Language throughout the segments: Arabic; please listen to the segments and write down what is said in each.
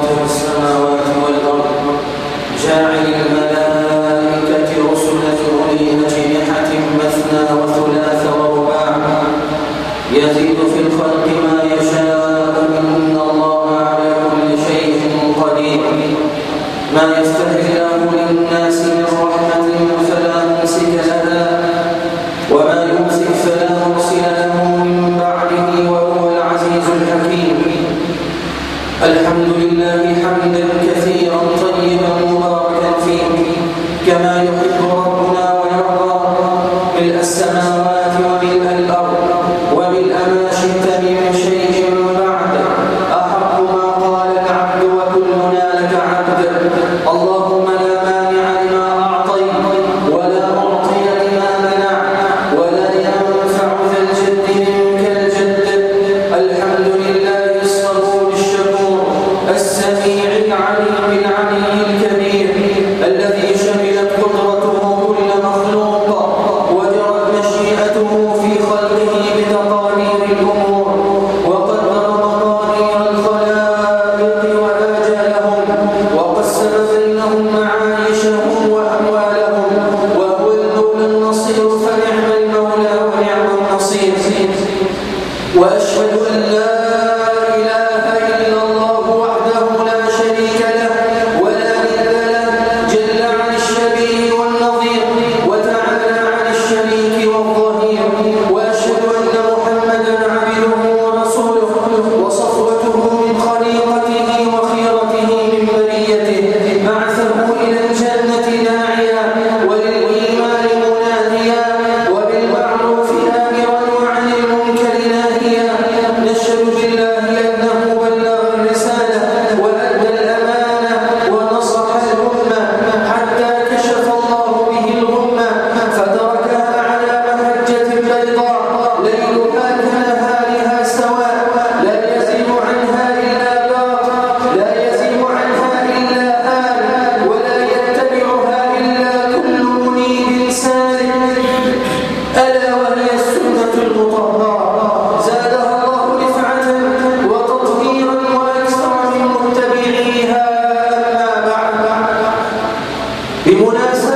فاطر السماوات والأرض جاعل الملائكة E Moraes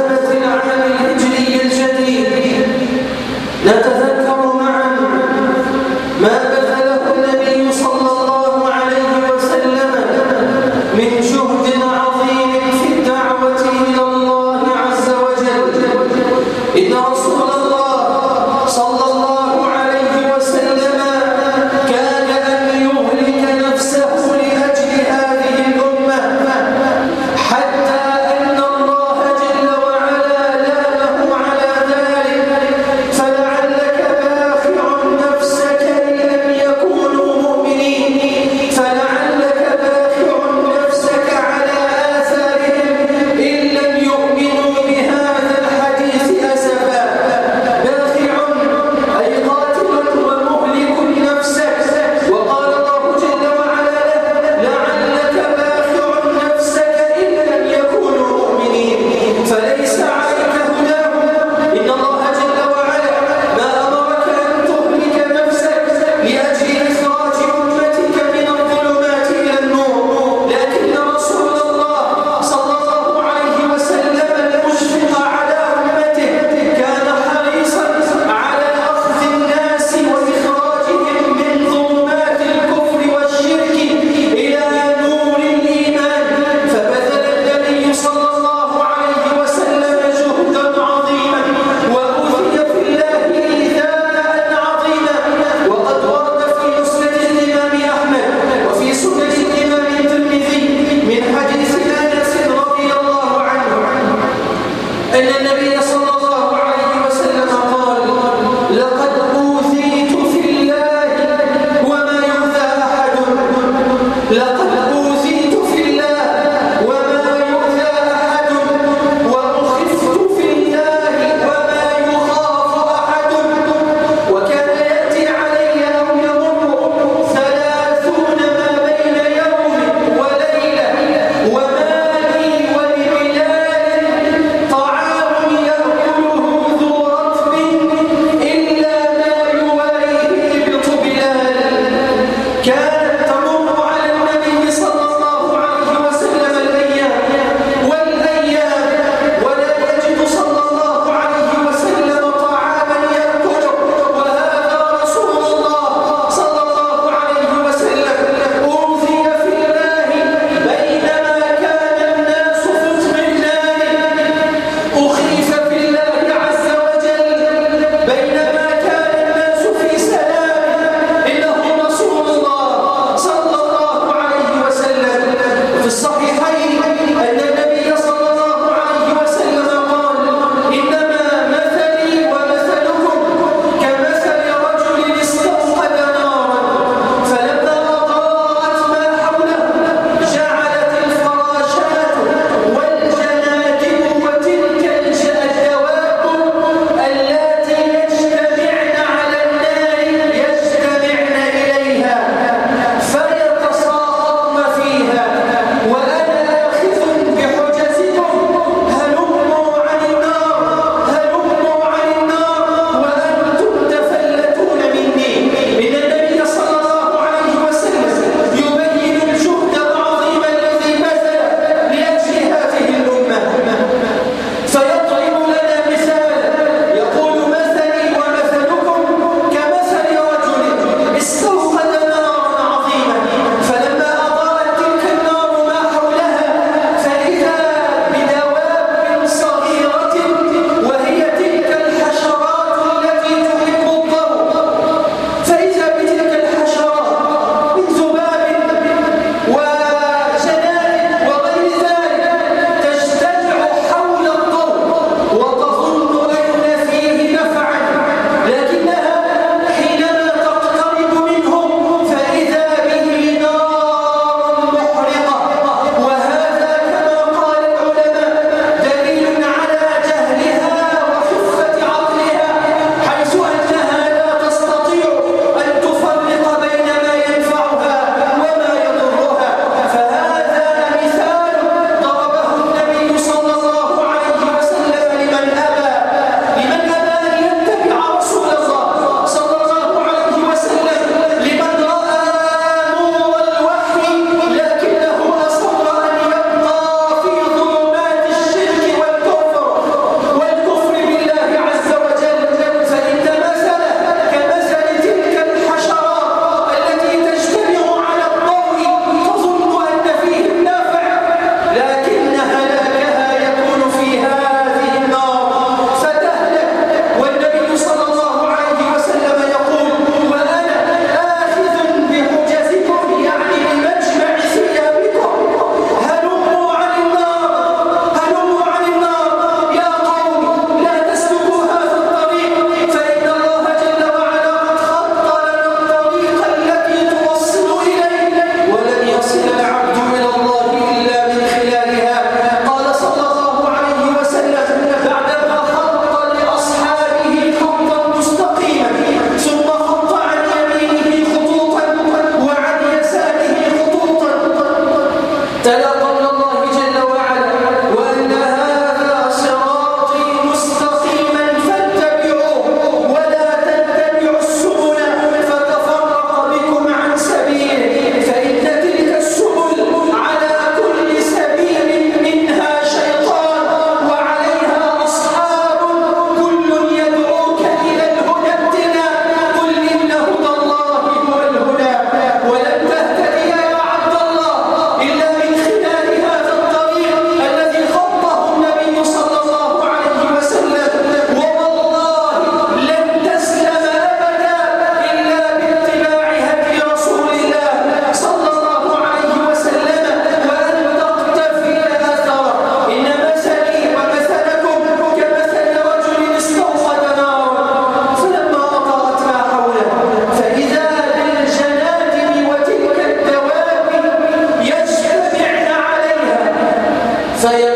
saya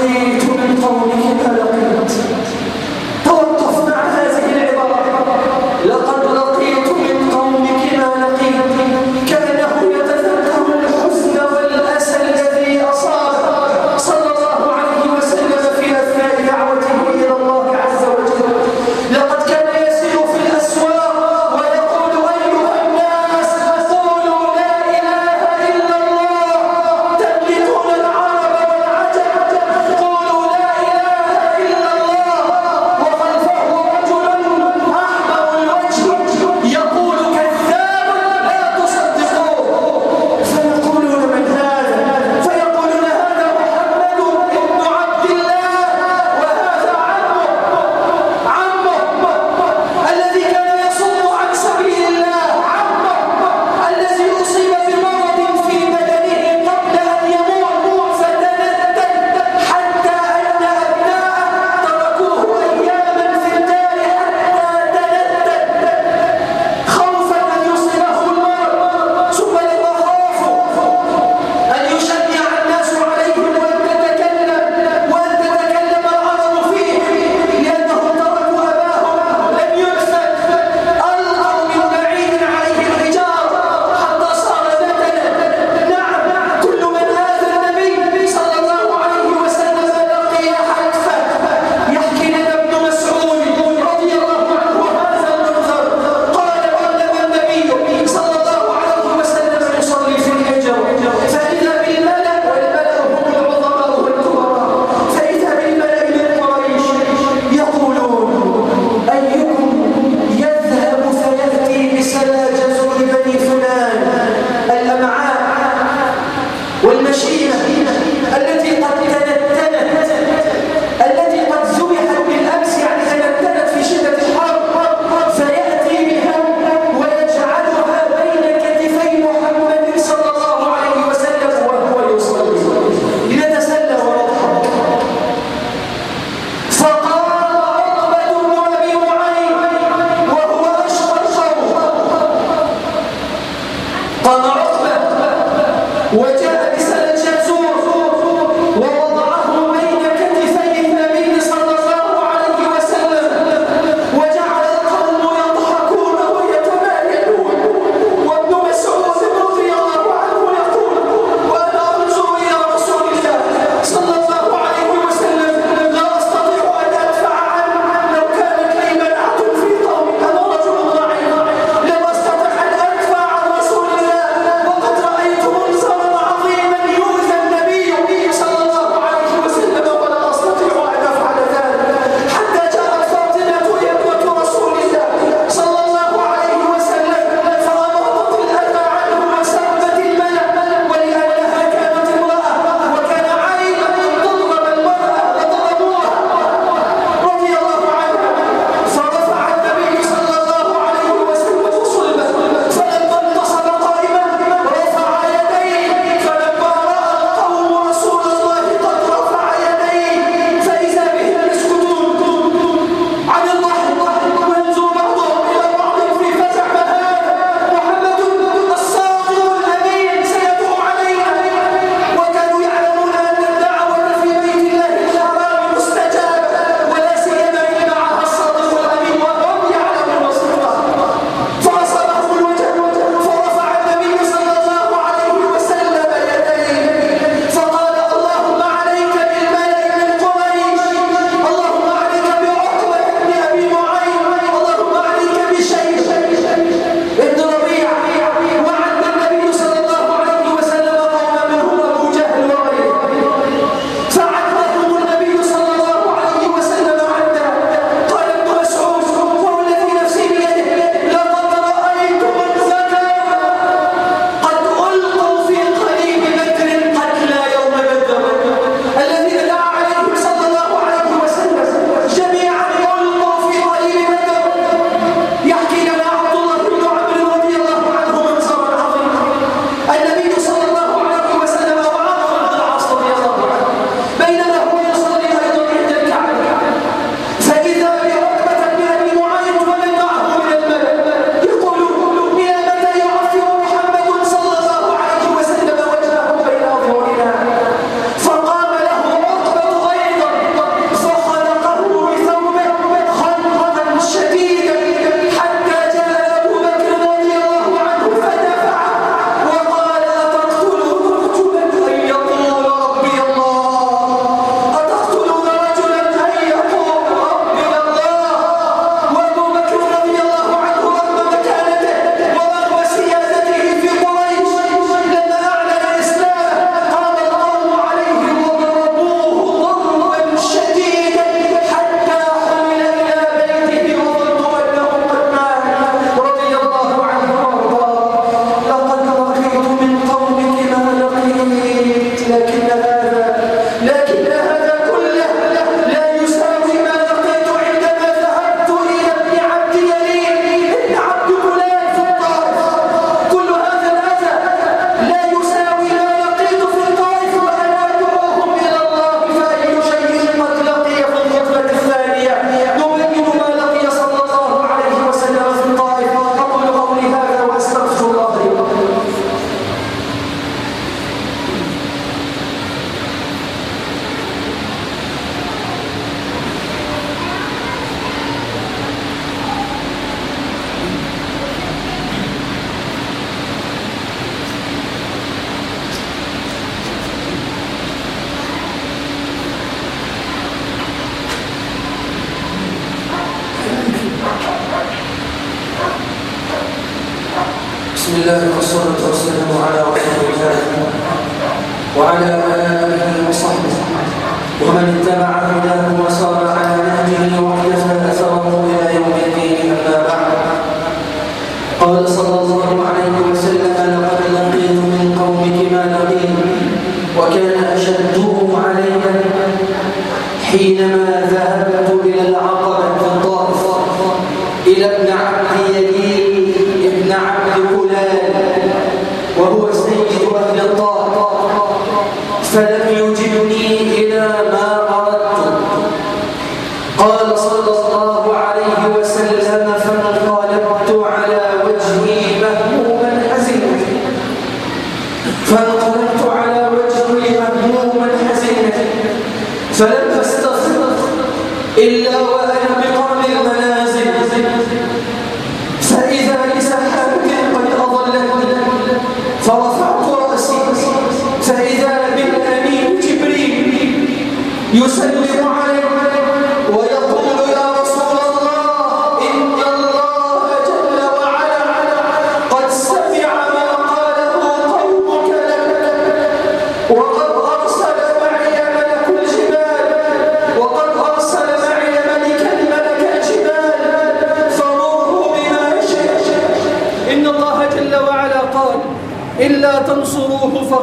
어제 조명 더 올리겠다.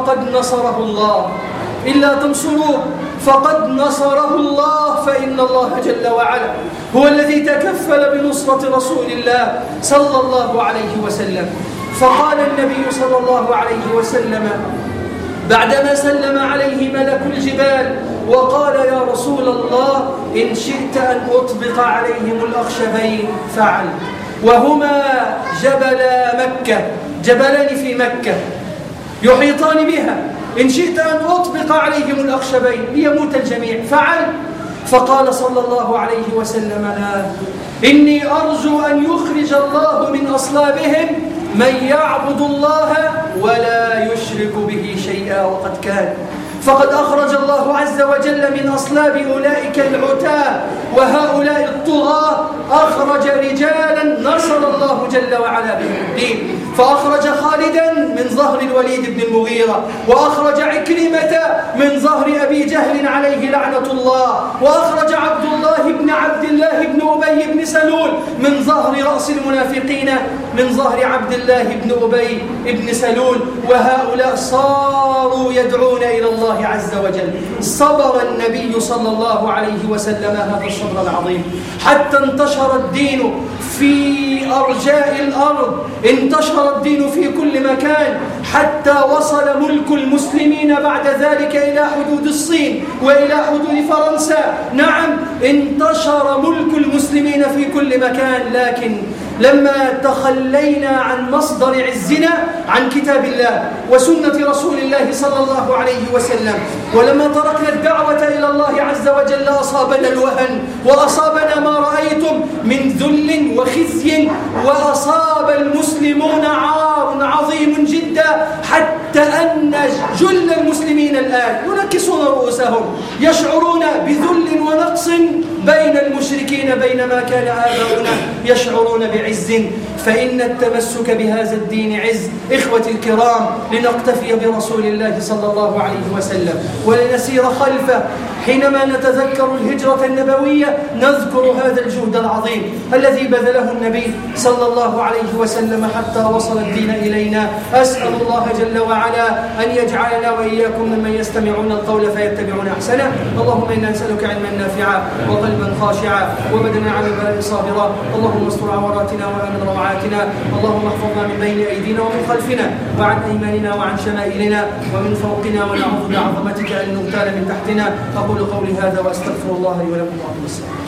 فقد نصره الله. إلا تنصروه فقد نصره الله. فإن الله جل وعلا هو الذي تكفل بنصرة رسول الله صلى الله عليه وسلم. فقال النبي صلى الله عليه وسلم بعدما سلم عليه ملك الجبال وقال يا رسول الله إن شئت أن أطبق عليهم الأخشبين فعل. وهما جبلا مكة. جبلان في مكة. يحيطان بها. إن شئت أن أطبق عليهم الأخشبين ليموت الجميع. فعل. فقال صلى الله عليه وسلم لا. إني أرجو أن يخرج الله من أصلابهم من يعبد الله ولا يشرك به شيئا. وقد كان. فقد أخرج الله عز وجل من أصلاب أولئك العتاة وهؤلاء الطغاة أخرج رجالا نصر الله جل وعلا بهم الدين. فأخرج خالدا من ظهر الوليد بن المغيرة وأخرج عكرمة من ظهر أبي جهل عليه لعنة الله وأخرج عبد الله بن عبد الله بن أبي بن سلول من ظهر رأس المنافقين من ظهر عبد الله بن أبي بن سلول وهؤلاء صاروا يدعون إلى الله عز وجل. صبر النبي صلى الله عليه وسلم هذا الصبر العظيم. حتى انتشر الدين في أرجاء الأرض. انتشر الدين في كل مكان. حتى وصل ملك المسلمين بعد ذلك إلى حدود الصين وإلى حدود فرنسا. نعم انتشر ملك المسلمين في كل مكان لكن لما تخلينا عن مصدر عزنا عن كتاب الله وسنة رسول الله صلى الله عليه وسلم. ولما تركنا الدعوة إلى الله عز وجل أصابنا الوهن وأصابنا ما رأيتم من ذل وخزي وأصاب المسلمون عار عظيم جدا حتى أن جل المسلمين الآن ينكسون رؤوسهم يشعرون بذل ونقص بين المشركين بينما كان آباؤنا يشعرون بعز فإن التمسك بهذا الدين عز إخوتي الكرام لنقتفي برسول الله صلى الله عليه وسلم. ولنسير خلفه. حينما نتذكر الهجرة النبوية نذكر هذا الجهد العظيم الذي بذله النبي صلى الله عليه وسلم حتى وصل الدين إلينا. أسأل الله جل وعلا أن يجعلنا وإياكم ممن يستمعون القول فيتبعون أحسنه. اللهم إنا نسألك علما نافعا وقلبا خاشعا وبدنا على البلاء صابرا. اللهم استر عوراتنا وأمن روعاتنا. اللهم احفظنا من بين أيدينا ومن خلفنا وعن أيماننا وعن شمائلنا ومن فوقنا ونعوذ بعظمتك أن نغتال من تحتنا. أقول قولي هذا وأستغفر الله لي ولكم وأقول السلام